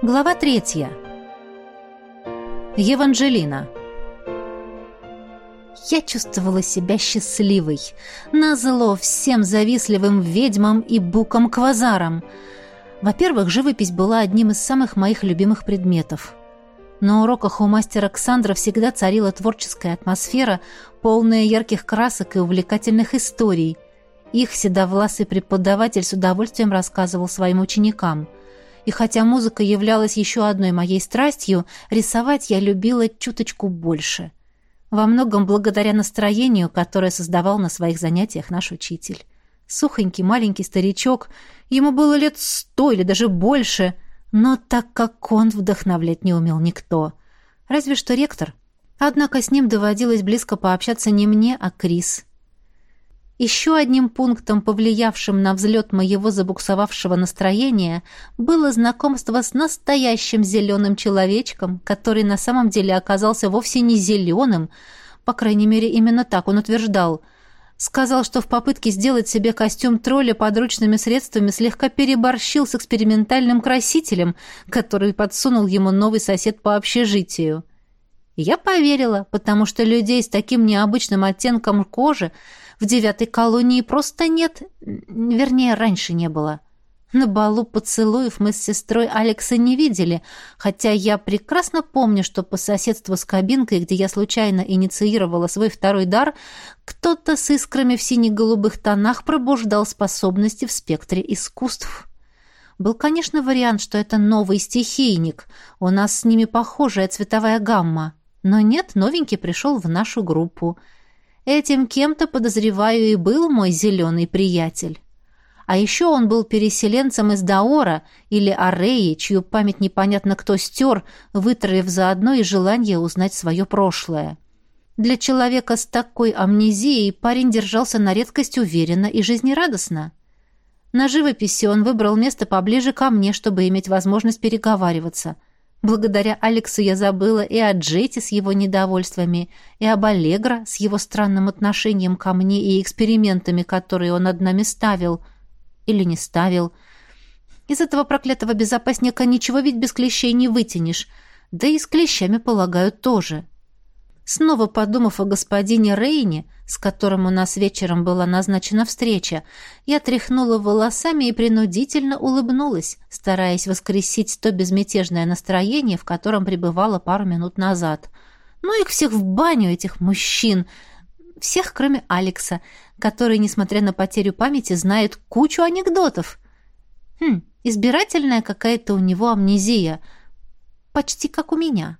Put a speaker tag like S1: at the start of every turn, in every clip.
S1: Глава третья. Еванжелина. Я чувствовала себя счастливой, назло всем завистливым ведьмам и букам-квазарам. Во-первых, живопись была одним из самых моих любимых предметов. На уроках у мастера Ксандра всегда царила творческая атмосфера, полная ярких красок и увлекательных историй. Их седовласый преподаватель с удовольствием рассказывал своим ученикам – и хотя музыка являлась еще одной моей страстью, рисовать я любила чуточку больше. Во многом благодаря настроению, которое создавал на своих занятиях наш учитель. Сухонький маленький старичок, ему было лет сто или даже больше, но так как он вдохновлять не умел никто. Разве что ректор. Однако с ним доводилось близко пообщаться не мне, а Крис. Еще одним пунктом, повлиявшим на взлет моего забуксовавшего настроения, было знакомство с настоящим зеленым человечком, который на самом деле оказался вовсе не зеленым, по крайней мере, именно так он утверждал. Сказал, что в попытке сделать себе костюм тролля подручными средствами слегка переборщил с экспериментальным красителем, который подсунул ему новый сосед по общежитию. Я поверила, потому что людей с таким необычным оттенком кожи в девятой колонии просто нет, вернее, раньше не было. На балу поцелуев мы с сестрой Алекса не видели, хотя я прекрасно помню, что по соседству с кабинкой, где я случайно инициировала свой второй дар, кто-то с искрами в сине-голубых тонах пробуждал способности в спектре искусств. Был, конечно, вариант, что это новый стихийник, у нас с ними похожая цветовая гамма. Но нет, новенький пришел в нашу группу — Этим кем-то, подозреваю, и был мой зеленый приятель. А еще он был переселенцем из Даора или Ареи, чью память непонятно кто стер, вытроив заодно и желание узнать свое прошлое. Для человека с такой амнезией парень держался на редкость уверенно и жизнерадостно. На живописи он выбрал место поближе ко мне, чтобы иметь возможность переговариваться – Благодаря Алексу я забыла и о Джете с его недовольствами, и об Аллегро с его странным отношением ко мне и экспериментами, которые он над нами ставил. Или не ставил. Из этого проклятого безопасника ничего ведь без клещей не вытянешь. Да и с клещами, полагаю, тоже. Снова подумав о господине Рейне, с которым у нас вечером была назначена встреча, я тряхнула волосами и принудительно улыбнулась, стараясь воскресить то безмятежное настроение, в котором пребывала пару минут назад. Ну их всех в баню, этих мужчин! Всех, кроме Алекса, который, несмотря на потерю памяти, знает кучу анекдотов. Хм, избирательная какая-то у него амнезия. Почти как у меня.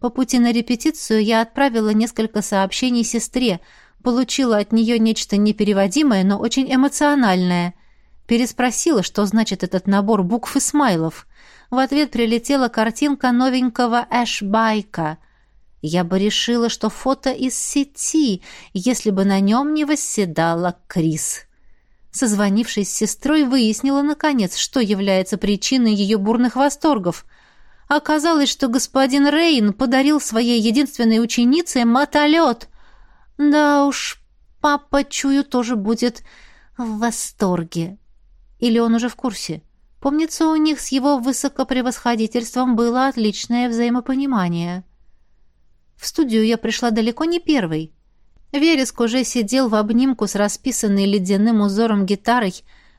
S1: По пути на репетицию я отправила несколько сообщений сестре, получила от нее нечто непереводимое, но очень эмоциональное. Переспросила, что значит этот набор букв и смайлов. В ответ прилетела картинка новенького Эшбайка. Я бы решила, что фото из сети, если бы на нем не восседала Крис. Созвонившись с сестрой, выяснила, наконец, что является причиной ее бурных восторгов — Оказалось, что господин Рейн подарил своей единственной ученице мотолет. Да уж, папа, чую, тоже будет в восторге. Или он уже в курсе? Помнится, у них с его высокопревосходительством было отличное взаимопонимание. В студию я пришла далеко не первой. Вереск уже сидел в обнимку с расписанной ледяным узором гитарой,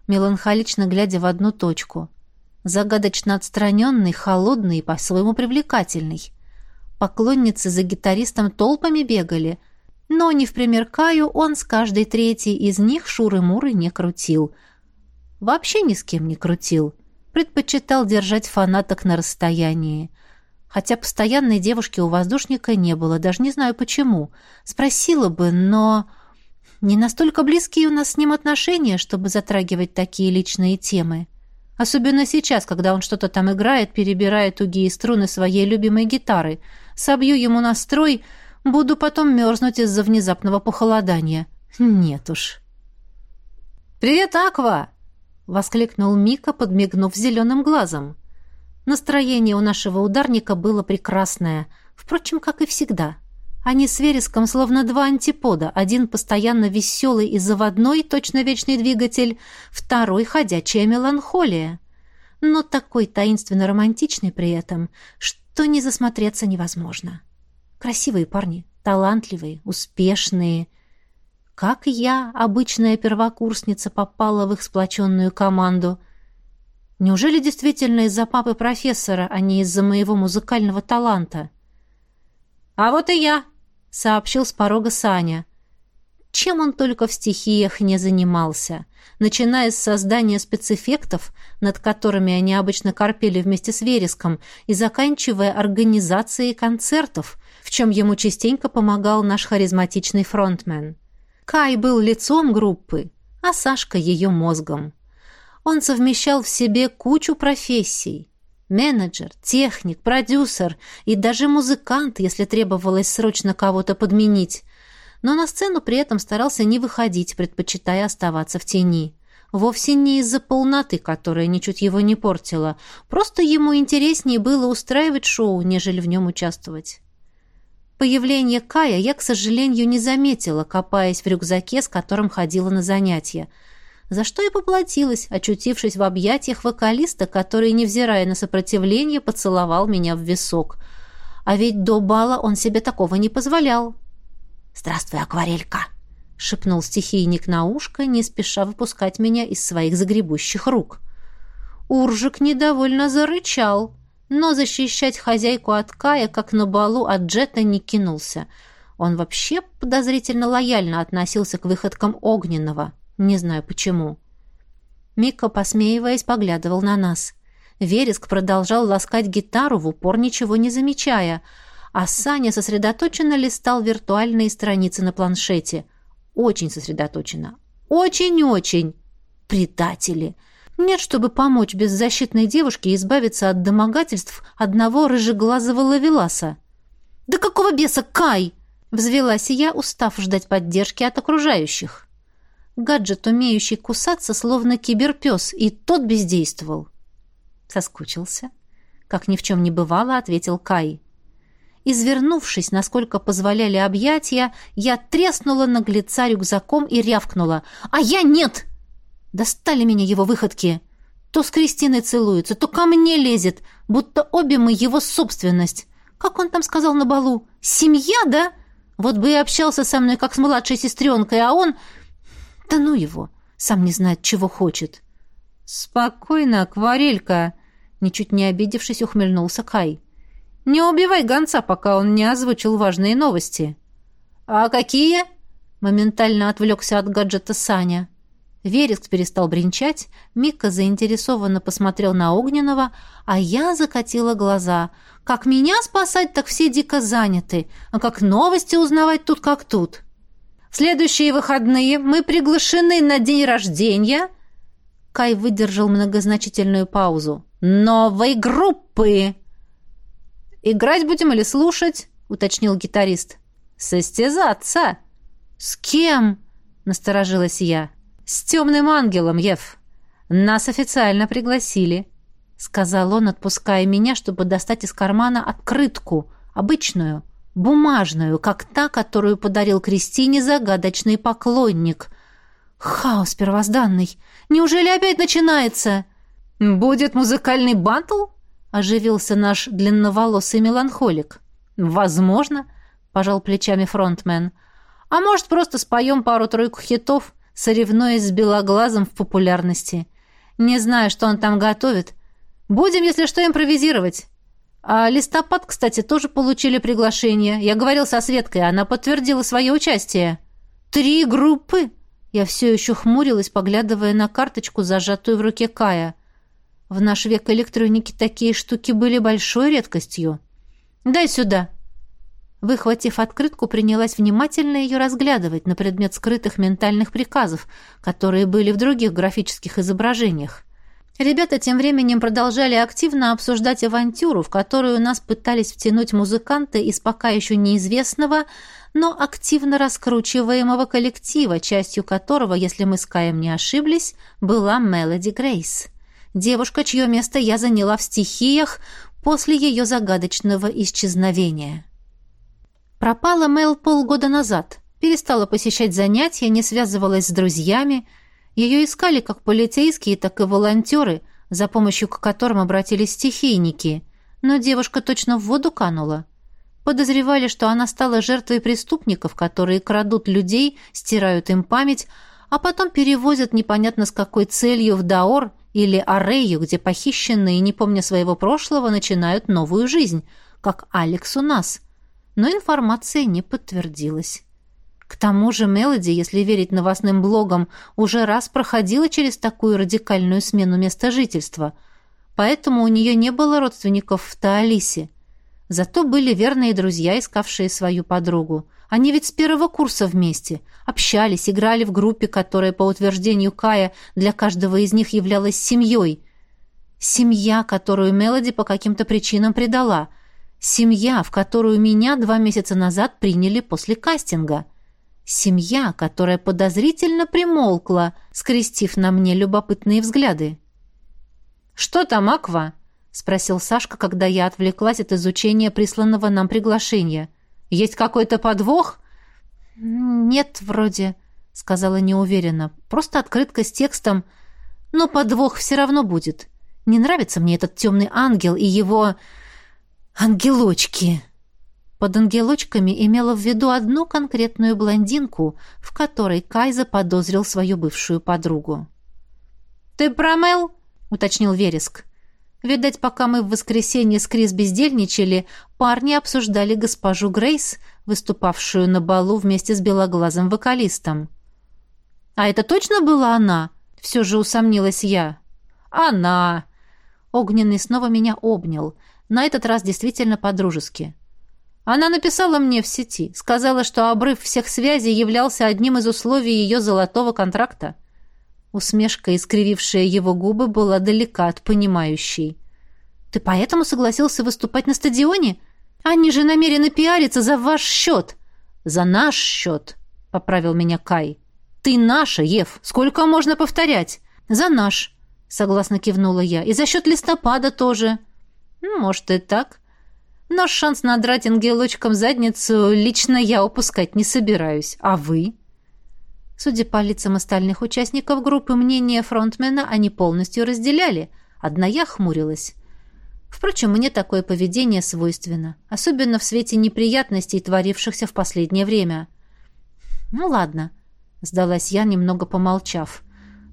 S1: меланхолично глядя в одну точку — загадочно отстраненный, холодный и по-своему привлекательный. Поклонницы за гитаристом толпами бегали, но, не в пример Каю, он с каждой третьей из них шуры-муры не крутил. Вообще ни с кем не крутил. Предпочитал держать фанаток на расстоянии. Хотя постоянной девушки у воздушника не было, даже не знаю почему. Спросила бы, но... Не настолько близкие у нас с ним отношения, чтобы затрагивать такие личные темы. Особенно сейчас, когда он что-то там играет, перебирая тугие струны своей любимой гитары. Собью ему настрой, буду потом мерзнуть из-за внезапного похолодания. Нет уж. «Привет, Аква!» — воскликнул Мика, подмигнув зеленым глазом. Настроение у нашего ударника было прекрасное, впрочем, как и всегда. — они с Вереском словно два антипода. Один постоянно веселый и заводной, точно вечный двигатель, второй — ходячая меланхолия. Но так такой таинственно романтичный при этом, что не засмотреться невозможно. Красивые парни, талантливые, успешные. Как я, обычная первокурсница, попала в их сплоченную команду. Неужели действительно из-за папы профессора, а не из-за моего музыкального таланта? «А вот и я», — сообщил с порога Саня. Чем он только в стихиях не занимался, начиная с создания спецэффектов, над которыми они обычно корпели вместе с Вереском, и заканчивая организацией концертов, в чем ему частенько помогал наш харизматичный фронтмен. Кай был лицом группы, а Сашка ее мозгом. Он совмещал в себе кучу профессий. Менеджер, техник, продюсер и даже музыкант, если требовалось срочно кого-то подменить но на сцену при этом старался не выходить, предпочитая оставаться в тени. Вовсе не из-за полноты, которая ничуть его не портила. Просто ему интереснее было устраивать шоу, нежели в нем участвовать. Появление Кая я, к сожалению, не заметила, копаясь в рюкзаке, с которым ходила на занятия. За что и поплатилась, очутившись в объятиях вокалиста, который, невзирая на сопротивление, поцеловал меня в висок. А ведь до бала он себе такого не позволял.
S2: «Здравствуй, акварелька!»
S1: — шепнул стихийник на ушко, не спеша выпускать меня из своих загребущих рук. Уржик недовольно зарычал, но защищать хозяйку от Кая, как на балу от Джета, не кинулся. Он вообще подозрительно лояльно относился к выходкам Огненного. Не знаю почему. Мика, посмеиваясь, поглядывал на нас. Вереск продолжал ласкать гитару, в упор ничего не замечая — а Саня сосредоточенно листал виртуальные страницы на планшете. Очень сосредоточенно. Очень-очень. Предатели. Нет, чтобы помочь беззащитной девушке избавиться от домогательств одного рыжеглазого лавеласа. «Да какого беса, Кай!» Взвелась я, устав ждать поддержки от окружающих. Гаджет, умеющий кусаться, словно киберпес, и тот бездействовал. Соскучился. Как ни в чем не бывало, ответил Кай. Извернувшись, насколько позволяли объятия, я треснула наглеца рюкзаком и рявкнула. «А я нет!» Достали меня его выходки. То с Кристиной целуется, то ко мне лезет, будто обе мы его собственность. Как он там сказал на балу? «Семья, да?» Вот бы и общался со мной, как с младшей сестренкой, а он... Да ну его, сам не знает, чего хочет. «Спокойно, акварелька!» Ничуть не обидевшись, ухмыльнулся Кай. Не убивай гонца, пока он не озвучил важные новости». «А какие?» — моментально отвлекся от гаджета Саня. Вереск перестал бренчать, Мика заинтересованно посмотрел на Огненного, а я закатила глаза. «Как меня спасать, так все дико заняты, а как новости узнавать тут как тут». «В следующие выходные мы приглашены на день рождения...» Кай выдержал многозначительную паузу. «Новой группы!» «Играть будем или слушать?» — уточнил гитарист. «Состязаться!» «С кем?» — насторожилась я. «С темным ангелом, Ев. Нас официально пригласили», — сказал он, отпуская меня, чтобы достать из кармана открытку, обычную, бумажную, как та, которую подарил Кристине загадочный поклонник. «Хаос первозданный! Неужели опять начинается?» «Будет музыкальный бантл?» — оживился наш длинноволосый меланхолик. «Возможно», — пожал плечами фронтмен. «А может, просто споем пару-тройку хитов, соревнуясь с Белоглазом в популярности. Не знаю, что он там готовит. Будем, если что, импровизировать. А листопад, кстати, тоже получили приглашение. Я говорил со Светкой, она подтвердила свое участие. Три группы?» Я все еще хмурилась, поглядывая на карточку, зажатую в руке Кая. В наш век электроники такие штуки были большой редкостью. «Дай сюда!» Выхватив открытку, принялась внимательно ее разглядывать на предмет скрытых ментальных приказов, которые были в других графических изображениях. Ребята тем временем продолжали активно обсуждать авантюру, в которую нас пытались втянуть музыканты из пока еще неизвестного, но активно раскручиваемого коллектива, частью которого, если мы с Каем не ошиблись, была Мелоди Грейс девушка, чье место я заняла в стихиях после ее загадочного исчезновения. Пропала Мэл полгода назад, перестала посещать занятия, не связывалась с друзьями. Ее искали как полицейские, так и волонтеры, за помощью к которым обратились стихийники, но девушка точно в воду канула. Подозревали, что она стала жертвой преступников, которые крадут людей, стирают им память, а потом перевозят непонятно с какой целью в Даор или Арею, где похищенные, не помня своего прошлого, начинают новую жизнь, как Алекс у нас. Но информация не подтвердилась. К тому же Мелоди, если верить новостным блогам, уже раз проходила через такую радикальную смену места жительства, поэтому у нее не было родственников в Таалисе. Зато были верные друзья, искавшие свою подругу. Они ведь с первого курса вместе, общались, играли в группе, которая, по утверждению Кая, для каждого из них являлась семьей. Семья, которую Мелоди по каким-то причинам предала. Семья, в которую меня два месяца назад приняли после кастинга. Семья, которая подозрительно примолкла, скрестив на мне любопытные взгляды. «Что там, Аква?» — спросил Сашка, когда я отвлеклась от изучения присланного нам приглашения. «Есть какой-то подвох?»
S2: «Нет, вроде», — сказала неуверенно. «Просто открытка с текстом. Но подвох все равно будет. Не нравится мне этот темный ангел и его... ангелочки». Под ангелочками имела в виду одну конкретную блондинку, в которой Кай заподозрил свою бывшую подругу.
S1: «Ты про Мел?» — уточнил Вереск. Видать, пока мы в воскресенье с Крис бездельничали, парни обсуждали госпожу Грейс, выступавшую на балу вместе с белоглазым вокалистом. «А это точно была она?» — все же усомнилась я. «Она!» Огненный снова меня обнял, на этот раз действительно по-дружески. Она написала мне в сети, сказала, что обрыв всех связей являлся одним из условий ее золотого контракта. Усмешка, искривившая его губы, была далека от понимающей. «Ты поэтому согласился выступать на стадионе? Они же намерены пиариться за ваш счет!» «За наш счет!» — поправил меня Кай. «Ты наша, Ев! Сколько можно повторять?» «За наш!» — согласно кивнула я. «И за счет листопада тоже!» «Ну, «Может, и так. Но шанс надрать ангелочкам задницу лично я упускать не собираюсь. А вы? Судя по лицам остальных участников группы, мнение фронтмена они полностью разделяли. Одна я хмурилась. Впрочем, мне такое поведение свойственно, особенно в свете неприятностей, творившихся в последнее время. «Ну ладно», — сдалась я, немного помолчав.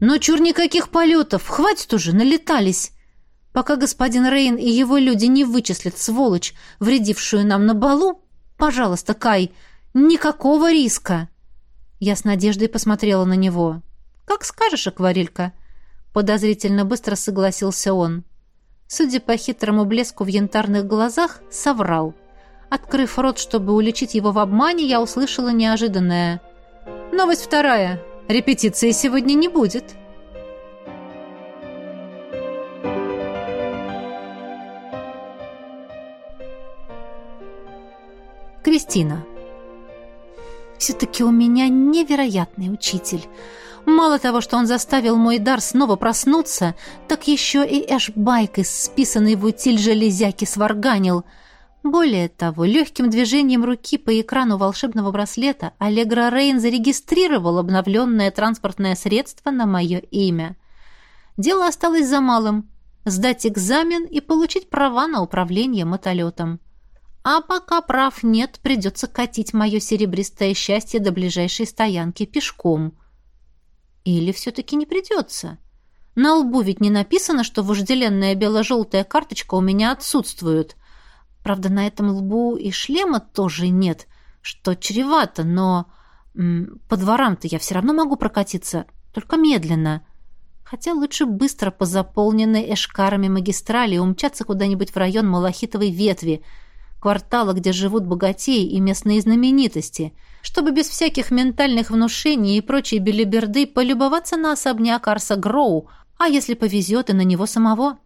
S1: «Но чур никаких полетов! Хватит уже, налетались!» Пока господин Рейн и его люди не вычислят сволочь, вредившую нам на балу, пожалуйста, Кай, никакого риска. Я с надеждой посмотрела на него. Как скажешь, акварелька. Подозрительно быстро согласился он. Судя по хитрому блеску в янтарных глазах, соврал. Открыв рот, чтобы уличить его в обмане, я услышала неожиданное. «Новость вторая. Репетиции сегодня не будет». Кристина. Все-таки у меня невероятный учитель. Мало того, что он заставил мой дар снова проснуться, так еще и эшбайк из списанной в утиль железяки сварганил. Более того, легким движением руки по экрану волшебного браслета Аллегра Рейн зарегистрировал обновленное транспортное средство на мое имя. Дело осталось за малым — сдать экзамен и получить права на управление мотолетом. А пока прав нет, придется катить мое серебристое счастье до ближайшей стоянки пешком. Или все-таки не придется? На лбу ведь не написано, что вожделенная бело-желтая карточка у меня отсутствует. Правда, на этом лбу и шлема тоже нет, что чревато, но по дворам-то я все равно могу прокатиться, только медленно. Хотя лучше быстро по заполненной эшкарами магистрали умчаться куда-нибудь в район Малахитовой ветви — квартала, где живут богатеи и местные знаменитости, чтобы без всяких ментальных внушений и прочей белиберды полюбоваться на особняк Арса Гроу, а если повезет и на него самого.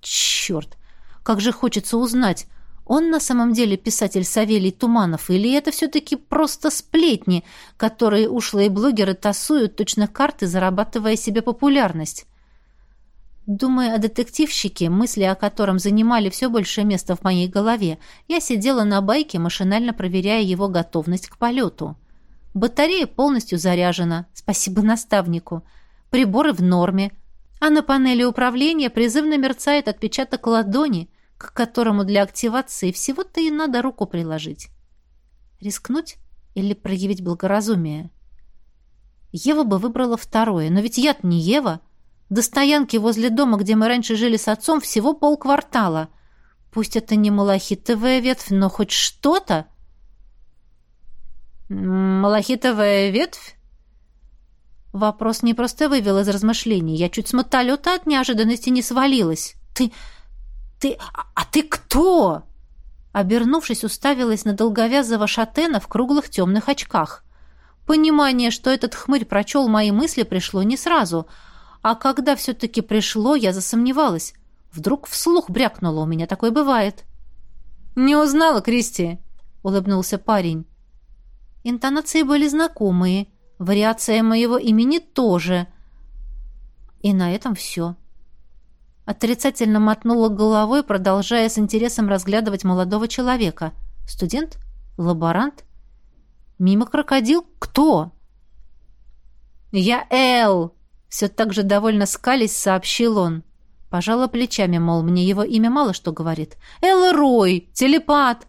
S1: Черт, как же хочется узнать, он на самом деле писатель Савелий Туманов или это все-таки просто сплетни, которые ушлые блогеры тасуют точно карты, зарабатывая себе популярность? Думая о детективщике, мысли о котором занимали все большее место в моей голове, я сидела на байке, машинально проверяя его готовность к полету. Батарея полностью заряжена, спасибо наставнику. Приборы в норме. А на панели управления призывно мерцает отпечаток ладони, к которому для активации всего-то и надо руку приложить. Рискнуть или проявить благоразумие? Ева бы выбрала второе, но ведь я не Ева. До стоянки возле дома, где мы раньше жили с отцом, всего полквартала. Пусть это не малахитовая ветвь, но хоть что-то. Малахитовая ветвь? Вопрос не просто вывел из размышлений. Я чуть с мотолета от неожиданности не свалилась. «Ты... ты... а ты кто?» Обернувшись, уставилась на долговязого шатена в круглых темных очках. Понимание, что этот хмырь прочел мои мысли, пришло не сразу. А когда все-таки пришло, я засомневалась. Вдруг вслух брякнуло, у меня такое бывает. «Не узнала, Кристи?» — улыбнулся парень. Интонации были знакомые, вариация моего имени тоже. И на этом все. Отрицательно мотнула головой, продолжая с интересом разглядывать молодого человека. Студент? Лаборант? Мимо крокодил? Кто? «Я Эл!» Все так же довольно скались, сообщил он. Пожала плечами, мол, мне его имя мало что говорит. «Эл Рой! Телепат!»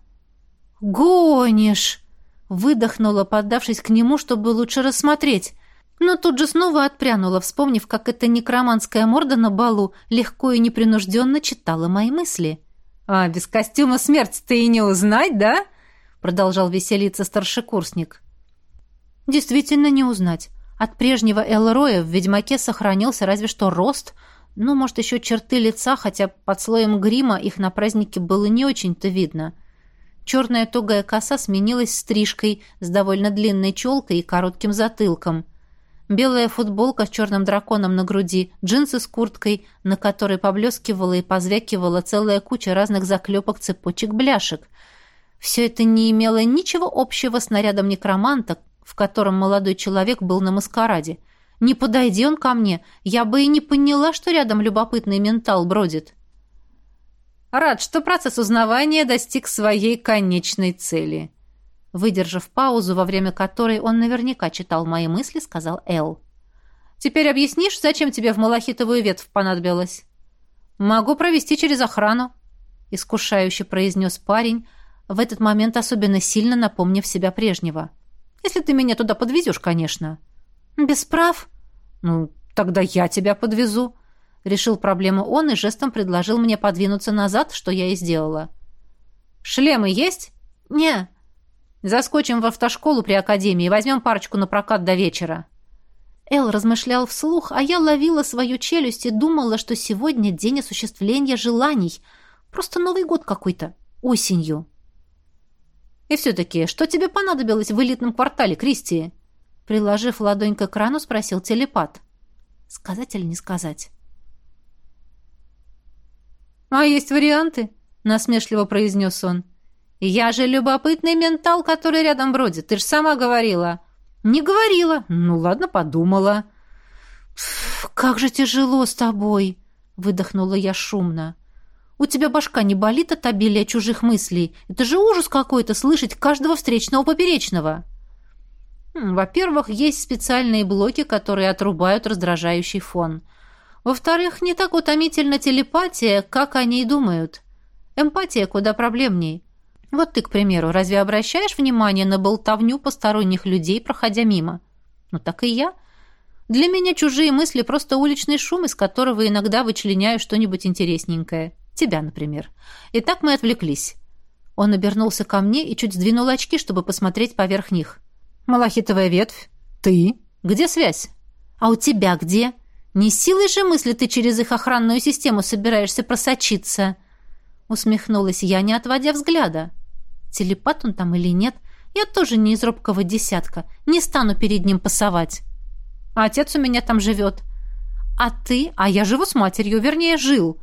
S1: «Гонишь!» Выдохнула, поддавшись к нему, чтобы лучше рассмотреть но тут же снова отпрянула, вспомнив, как эта некроманская морда на балу легко и непринужденно читала мои мысли. «А без костюма смерть ты и не узнать, да?» продолжал веселиться старшекурсник. «Действительно не узнать. От прежнего Элроя в «Ведьмаке» сохранился разве что рост, ну, может, еще черты лица, хотя под слоем грима их на празднике было не очень-то видно». Черная тугая коса сменилась стрижкой с довольно длинной челкой и коротким затылком – белая футболка с черным драконом на груди, джинсы с курткой, на которой поблескивала и позвякивала целая куча разных заклепок цепочек-бляшек. Все это не имело ничего общего с нарядом некроманта, в котором молодой человек был на маскараде. Не подойди он ко мне, я бы и не поняла, что рядом любопытный ментал бродит. Рад, что процесс узнавания достиг своей конечной цели. Выдержав паузу, во время которой он наверняка читал мои мысли, сказал Эл. «Теперь объяснишь, зачем тебе в малахитовую ветвь понадобилось?» «Могу провести через охрану», — искушающе произнес парень, в этот момент особенно сильно напомнив себя прежнего. «Если ты меня туда подвезешь, конечно». «Без прав?» «Ну, тогда я тебя подвезу», — решил проблему он и жестом предложил мне подвинуться назад, что я и сделала. «Шлемы есть?» «Не», Заскочим в автошколу при академии, возьмем парочку на прокат до вечера». Эл размышлял вслух, а я ловила свою челюсть и думала, что сегодня день осуществления желаний. Просто Новый год какой-то. Осенью. «И все-таки, что тебе понадобилось в элитном квартале, Кристи?» Приложив ладонь к экрану, спросил телепат. «Сказать или не сказать?» «А есть варианты?» — насмешливо произнес он. «Я же любопытный ментал, который рядом бродит. Ты же сама говорила». «Не говорила. Ну ладно, подумала». «Как же тяжело с тобой», — выдохнула я шумно. «У тебя башка не болит от обилия чужих мыслей? Это же ужас какой-то слышать каждого встречного поперечного». «Во-первых, есть специальные блоки, которые отрубают раздражающий фон. Во-вторых, не так утомительна телепатия, как они и думают. Эмпатия куда проблемней. Вот ты, к примеру, разве обращаешь внимание на болтовню посторонних людей, проходя мимо? Ну так и я. Для меня чужие мысли просто уличный шум, из которого иногда вычленяю что-нибудь интересненькое. Тебя, например. И так мы отвлеклись. Он обернулся ко мне и чуть сдвинул очки, чтобы посмотреть поверх них. «Малахитовая ветвь? Ты? Где связь? А у тебя где? Не силой же мысли ты через их охранную систему собираешься просочиться?» Усмехнулась я, не отводя взгляда. Телепат он там или нет, я тоже не из робкого десятка. Не стану перед ним пасовать. А отец у меня там живет. А ты? А я живу с матерью, вернее, жил.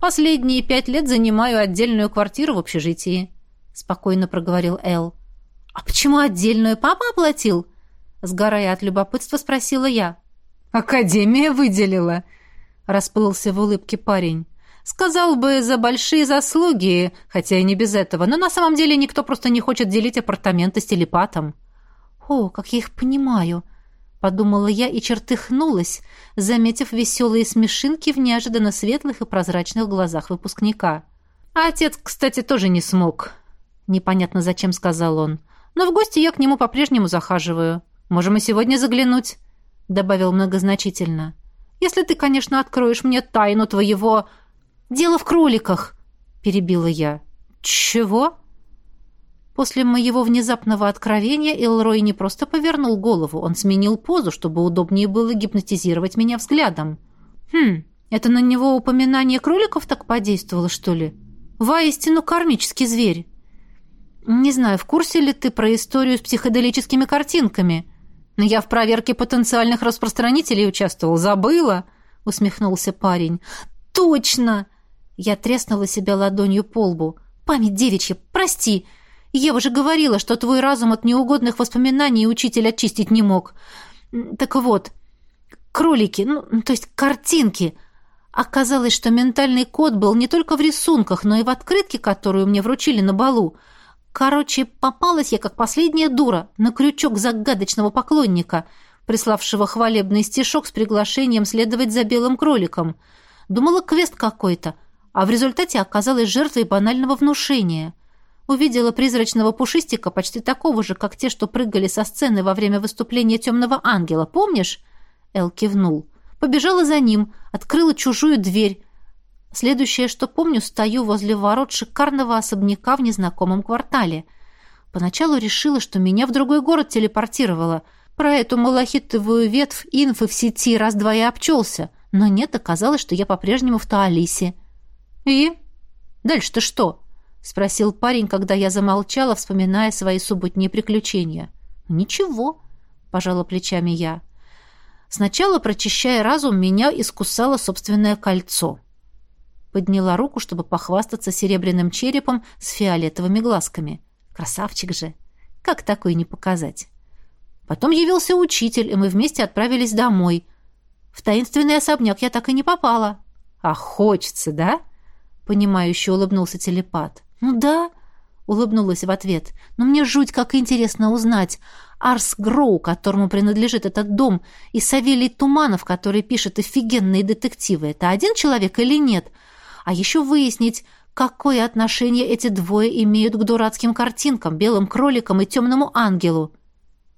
S1: Последние пять лет занимаю отдельную квартиру в общежитии. Спокойно проговорил Эл. А почему отдельную папа оплатил? Сгорая от любопытства, спросила я. Академия выделила. Расплылся в улыбке парень. Сказал бы, за большие заслуги, хотя и не без этого, но на самом деле никто просто не хочет делить апартаменты с телепатом. О, как я их понимаю. — подумала я и чертыхнулась, заметив веселые смешинки в неожиданно светлых и прозрачных глазах выпускника. «А отец, кстати, тоже не смог», — непонятно зачем сказал он. «Но в гости я к нему по-прежнему захаживаю. Можем и сегодня заглянуть», — добавил многозначительно. «Если ты, конечно, откроешь мне тайну твоего...» «Дело в кроликах», — перебила я. «Чего?» После моего внезапного откровения Элрой не просто повернул голову, он сменил позу, чтобы удобнее было гипнотизировать меня взглядом. «Хм, это на него упоминание кроликов так подействовало, что ли? Воистину кармический зверь!» «Не знаю, в курсе ли ты про историю с психоделическими картинками?» «Но я в проверке потенциальных распространителей участвовал. Забыла?» — усмехнулся парень. «Точно!» Я треснула себя ладонью по лбу. «Память девичья, прости!» Ева же говорила, что твой разум от неугодных воспоминаний учитель очистить не мог. Так вот, кролики, ну, то есть картинки. Оказалось, что ментальный код был не только в рисунках, но и в открытке, которую мне вручили на балу. Короче, попалась я, как последняя дура, на крючок загадочного поклонника, приславшего хвалебный стишок с приглашением следовать за белым кроликом. Думала, квест какой-то, а в результате оказалась жертвой банального внушения — увидела призрачного пушистика, почти такого же, как те, что прыгали со сцены во время выступления темного ангела. Помнишь? Эл кивнул. Побежала за ним, открыла чужую дверь. Следующее, что помню, стою возле ворот шикарного особняка в незнакомом квартале. Поначалу решила, что меня в другой город телепортировало. Про эту малахитовую ветвь инфы в сети раз-два и обчелся. Но нет, оказалось, что я по-прежнему в Таалисе. И? Дальше-то что? — спросил парень, когда я замолчала, вспоминая свои субботние приключения. «Ничего», — пожала плечами я. «Сначала, прочищая разум, меня искусало собственное кольцо». Подняла руку, чтобы похвастаться серебряным черепом с фиолетовыми глазками. Красавчик же! Как такой не показать? Потом явился учитель, и мы вместе отправились домой. В таинственный особняк я так и не попала. «А хочется, да?» — понимающе улыбнулся телепат. «Ну да», — улыбнулась в ответ, — «но мне жуть как интересно узнать. Арс Гроу, которому принадлежит этот дом, и Савелий Туманов, который пишет офигенные детективы, это один человек или нет? А еще выяснить, какое отношение эти двое имеют к дурацким картинкам, белым кроликам и темному ангелу.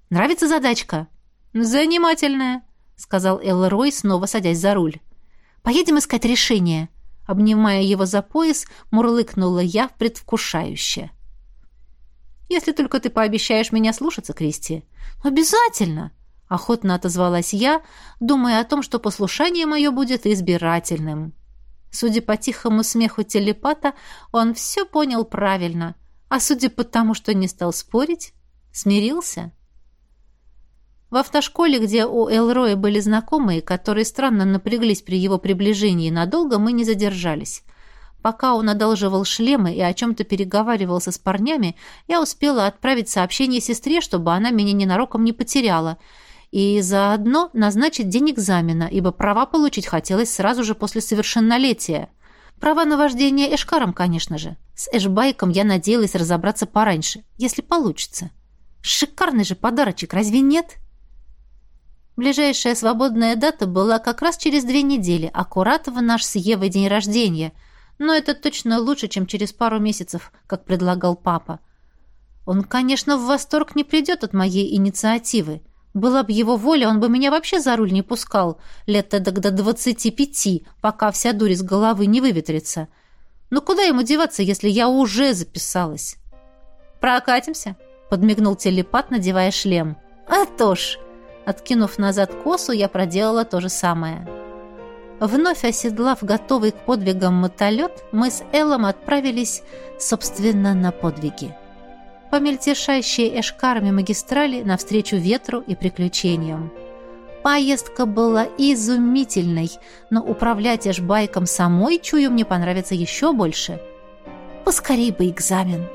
S1: Нравится задачка?» «Занимательная», — сказал Элрой, снова садясь за руль. «Поедем искать решение», — Обнимая его за пояс, мурлыкнула я предвкушающе. «Если только ты пообещаешь меня слушаться, Кристи». «Обязательно!» — охотно отозвалась я, думая о том, что послушание мое будет избирательным. Судя по тихому смеху телепата, он все понял правильно, а судя по тому, что не стал спорить, смирился. В автошколе, где у Элроя были знакомые, которые странно напряглись при его приближении, надолго мы не задержались. Пока он одалживал шлемы и о чем-то переговаривался с парнями, я успела отправить сообщение сестре, чтобы она меня ненароком не потеряла, и заодно назначить день экзамена, ибо права получить хотелось сразу же после совершеннолетия. Права на вождение эшкаром, конечно же. С эшбайком я надеялась разобраться пораньше, если получится. Шикарный же подарочек, разве нет?» Ближайшая свободная дата была как раз через две недели, аккурат в наш с Евой день рождения. Но это точно лучше, чем через пару месяцев, как предлагал папа. Он, конечно, в восторг не придет от моей инициативы. Была бы его воля, он бы меня вообще за руль не пускал, лет тогда до двадцати пяти, пока вся дурь из головы не выветрится. Но куда ему деваться, если я уже записалась? «Прокатимся?» — подмигнул телепат, надевая шлем. «А то ж!» Откинув назад косу, я проделала то же самое. Вновь оседлав готовый к подвигам мотолет, мы с Эллом отправились, собственно, на подвиги. По мельтешащей эшкарами магистрали навстречу ветру и приключениям. Поездка была изумительной, но управлять эшбайком самой, чую, мне понравится еще больше. Поскорей бы экзамен.